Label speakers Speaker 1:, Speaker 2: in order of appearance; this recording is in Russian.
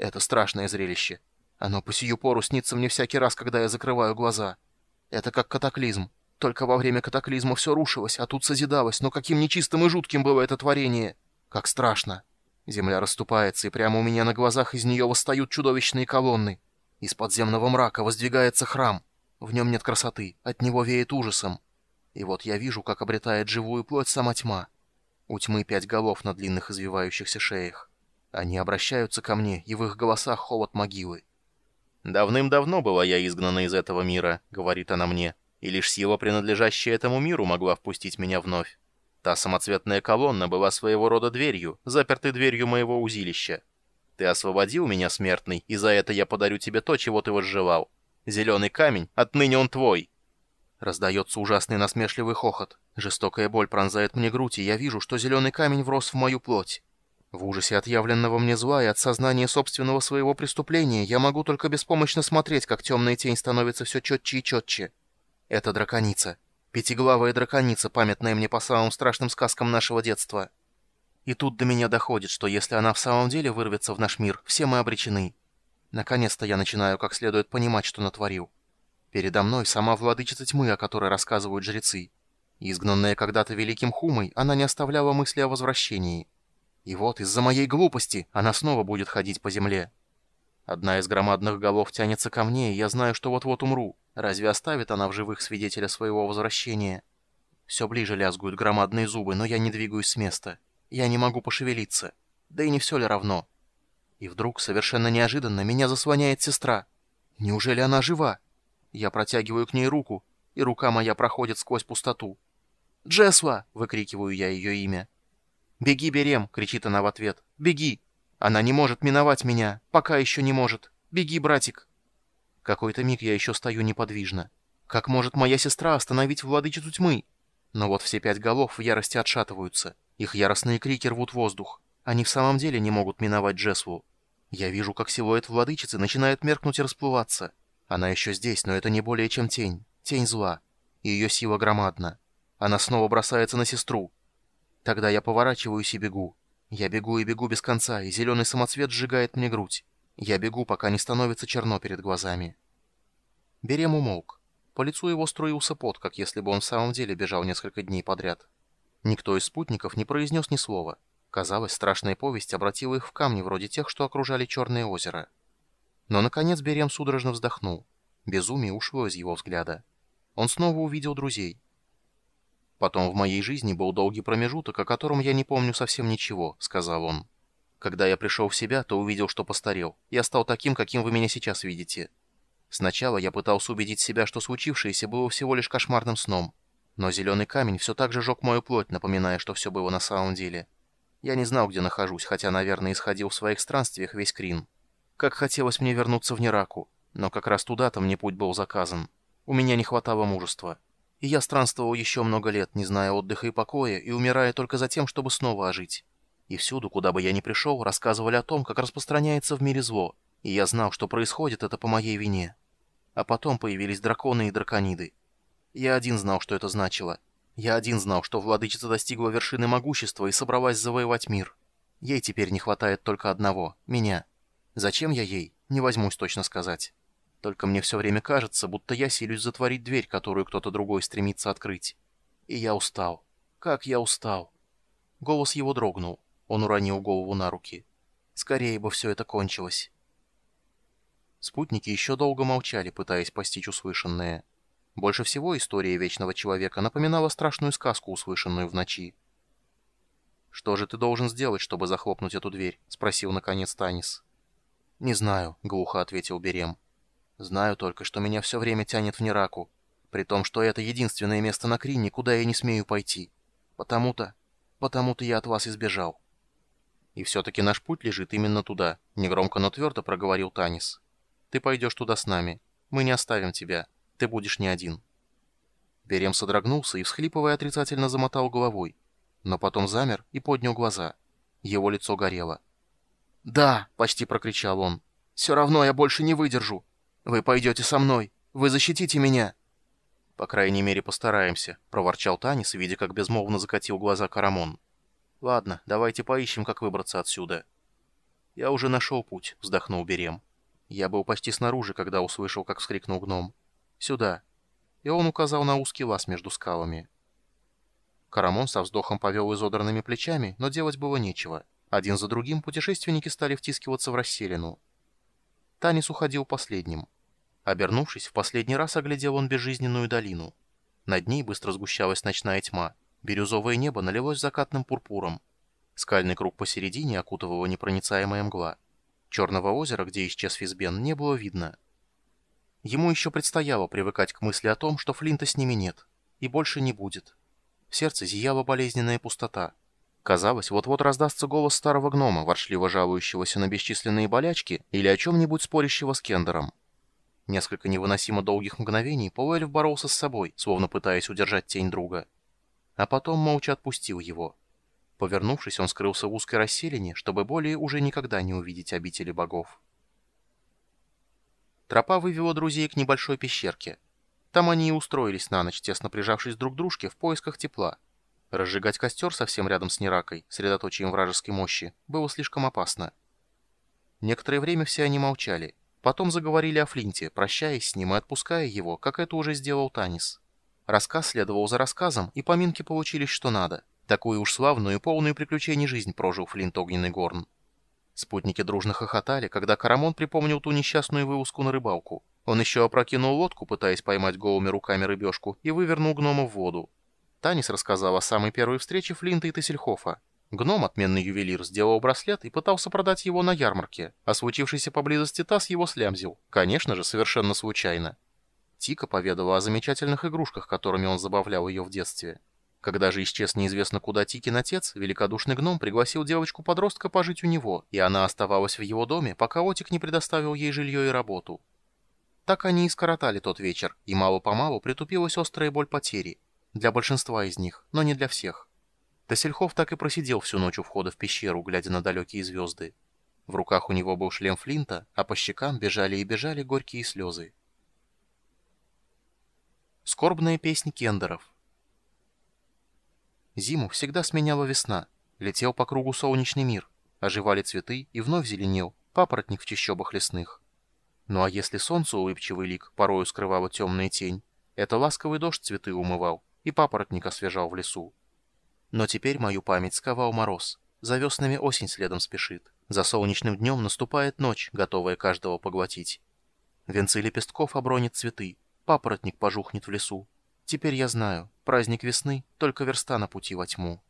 Speaker 1: Это страшное зрелище. Оно по сию пору снится мне всякий раз, когда я закрываю глаза. Это как катаклизм. Только во время катаклизма все рушилось, а тут созидалось, но каким нечистым и жутким было это творение. Как страшно. Земля расступается, и прямо у меня на глазах из нее восстают чудовищные колонны. Из подземного мрака воздвигается храм. В нем нет красоты, от него веет ужасом. И вот я вижу, как обретает живую плоть сама тьма. У тьмы пять голов на длинных извивающихся шеях. Они обращаются ко мне, и в их голосах холод могилы.
Speaker 2: «Давным-давно была я изгнана из этого мира», — говорит она мне, «и лишь сила, принадлежащая этому миру, могла впустить меня вновь. Та самоцветная колонна была своего рода дверью, запертой дверью моего узилища. Ты освободил меня, смертный, и за это я подарю тебе то, чего ты возжелал. Зеленый камень, отныне он твой!»
Speaker 1: Раздается ужасный насмешливый хохот. Жестокая боль пронзает мне грудь, и я вижу, что зеленый камень врос в мою плоть. В ужасе от явленного мне зла и от сознания собственного своего преступления я могу только беспомощно смотреть, как темная тень становится все четче и четче. Это драконица. Пятиглавая драконица, памятная мне по самым страшным сказкам нашего детства. И тут до меня доходит, что если она в самом деле вырвется в наш мир, все мы обречены. Наконец-то я начинаю как следует понимать, что натворил. Передо мной сама владычица тьмы, о которой рассказывают жрецы. Изгнанная когда-то великим Хумой, она не оставляла мысли о возвращении. И вот из-за моей глупости она снова будет ходить по земле. Одна из громадных голов тянется ко мне, и я знаю, что вот-вот умру. Разве оставит она в живых свидетеля своего возвращения? Все ближе лязгают громадные зубы, но я не двигаюсь с места. Я не могу пошевелиться. Да и не все ли равно? И вдруг, совершенно неожиданно, меня заслоняет сестра. Неужели она жива? Я протягиваю к ней руку, и рука моя проходит сквозь пустоту. «Джесва!» — выкрикиваю я ее имя. «Беги, Берем!» — кричит она в ответ. «Беги! Она не может миновать меня! Пока еще не может! Беги, братик!» Какой-то миг я еще стою неподвижно. Как может моя сестра остановить владычицу тьмы? Но вот все пять голов в ярости отшатываются. Их яростные крики рвут воздух. Они в самом деле не могут миновать Джесву. Я вижу, как силуэт владычицы начинает меркнуть и расплываться. Она еще здесь, но это не более чем тень. Тень зла. И ее сила громадна. Она снова бросается на сестру. Тогда я поворачиваюсь и бегу. Я бегу и бегу без конца, и зеленый самоцвет сжигает мне грудь. Я бегу, пока не становится черно перед глазами. Берем умолк. По лицу его струился пот, как если бы он в самом деле бежал несколько дней подряд. Никто из спутников не произнес ни слова. Казалось, страшная повесть обратила их в камни, вроде тех, что окружали Черное озеро. Но, наконец, Берем судорожно вздохнул. Безумие ушло из его взгляда. Он снова увидел друзей. «Потом в моей жизни был долгий промежуток, о котором я не помню совсем ничего», — сказал он. Когда я пришел в себя, то увидел, что постарел. Я стал таким, каким вы меня сейчас видите. Сначала я пытался убедить себя, что случившееся было всего лишь кошмарным сном. Но зеленый камень все так же жег мою плоть, напоминая, что все было на самом деле. Я не знал, где нахожусь, хотя, наверное, исходил в своих странствиях весь Крин. Как хотелось мне вернуться в Нераку, но как раз туда-то мне путь был заказан. У меня не хватало мужества. И я странствовал еще много лет, не зная отдыха и покоя, и умирая только за тем, чтобы снова ожить. И всюду, куда бы я ни пришел, рассказывали о том, как распространяется в мире зло, и я знал, что происходит это по моей вине. А потом появились драконы и дракониды. Я один знал, что это значило. Я один знал, что владычица достигла вершины могущества и собралась завоевать мир. Ей теперь не хватает только одного — меня. Зачем я ей? Не возьмусь точно сказать. Только мне все время кажется, будто я силюсь затворить дверь, которую кто-то другой стремится открыть. И я устал. Как я устал. Голос его дрогнул. Он уронил голову на руки. Скорее бы все это кончилось. Спутники еще долго молчали, пытаясь постичь услышанное. Больше всего история Вечного Человека напоминала страшную сказку, услышанную в ночи. «Что же ты должен сделать, чтобы захлопнуть эту дверь?» — спросил наконец Танис. «Не знаю», — глухо ответил Берем. «Знаю только, что меня все время тянет в Нераку, при том, что это единственное место на Крине, куда я не смею пойти. Потому-то... Потому-то я от вас избежал». «И все-таки наш путь лежит именно туда», — негромко, но твердо проговорил Танис. «Ты пойдешь туда с нами. Мы не оставим тебя. Ты будешь не один». Берем содрогнулся и, всхлипывая, отрицательно замотал головой. Но потом замер и поднял глаза. Его лицо горело. «Да!» — почти прокричал он. «Все равно я больше не выдержу. Вы пойдете со мной. Вы защитите меня!» «По крайней мере, постараемся», — проворчал Танис, видя, как безмолвно закатил глаза Карамон. Ладно, давайте поищем, как выбраться отсюда. «Я уже нашел путь», — вздохнул Берем. Я был почти снаружи, когда услышал, как вскрикнул гном. «Сюда!» И он указал на узкий лаз между скалами. Карамон со вздохом повел изодранными плечами, но делать было нечего. Один за другим путешественники стали втискиваться в расселину. Танис уходил последним. Обернувшись, в последний раз оглядел он безжизненную долину. Над ней быстро сгущалась ночная тьма. Бирюзовое небо налилось закатным пурпуром. Скальный круг посередине окутывала непроницаемая мгла. Черного озера, где исчез Физбен, не было видно. Ему еще предстояло привыкать к мысли о том, что Флинта с ними нет. И больше не будет. В сердце зияла болезненная пустота. Казалось, вот-вот раздастся голос старого гнома, воршливо жалующегося на бесчисленные болячки или о чем-нибудь спорящего с Кендером. Несколько невыносимо долгих мгновений Пауэльф боролся с собой, словно пытаясь удержать тень друга. А потом молча отпустил его. Повернувшись, он скрылся в узкой расселине, чтобы более уже никогда не увидеть обители богов. Тропа вывела друзей к небольшой пещерке. Там они и устроились на ночь, тесно прижавшись друг к дружке в поисках тепла. Разжигать костер совсем рядом с Неракой, средоточием вражеской мощи, было слишком опасно. Некоторое время все они молчали. Потом заговорили о Флинте, прощаясь с ним и отпуская его, как это уже сделал Танис. Рассказ следовал за рассказом, и поминки получились что надо. Такую уж славную и полную приключений жизнь прожил Флинт Огненный Горн. Спутники дружно хохотали, когда Карамон припомнил ту несчастную вылазку на рыбалку. Он еще опрокинул лодку, пытаясь поймать голыми руками рыбешку, и вывернул гнома в воду. Танис рассказал о самой первой встрече Флинта и Тессельхофа. Гном, отменный ювелир, сделал браслет и пытался продать его на ярмарке, а случившийся поблизости таз его слямзил. Конечно же, совершенно случайно. Тика поведала о замечательных игрушках, которыми он забавлял ее в детстве. Когда же исчез неизвестно куда Тикин отец, великодушный гном пригласил девочку-подростка пожить у него, и она оставалась в его доме, пока Отик не предоставил ей жилье и работу. Так они и скоротали тот вечер, и мало-помалу притупилась острая боль потери. Для большинства из них, но не для всех. Тассельхов так и просидел всю ночь у входа в пещеру, глядя на далекие звезды. В руках у него был шлем Флинта, а по щекам бежали и бежали горькие слезы. Скорбная песня кендеров Зиму всегда сменяла весна. Летел по кругу солнечный мир. Оживали цветы, и вновь зеленел папоротник в чащобах лесных. Ну а если солнце улыбчивый лик порою скрывала темная тень, это ласковый дождь цветы умывал, и папоротник освежал в лесу. Но теперь мою память сковал мороз. За веснами осень следом спешит. За солнечным днем наступает ночь, готовая каждого поглотить. Венцы лепестков обронит цветы, папоротник пожухнет в лесу. Теперь я знаю, праздник весны — только верста на пути во тьму.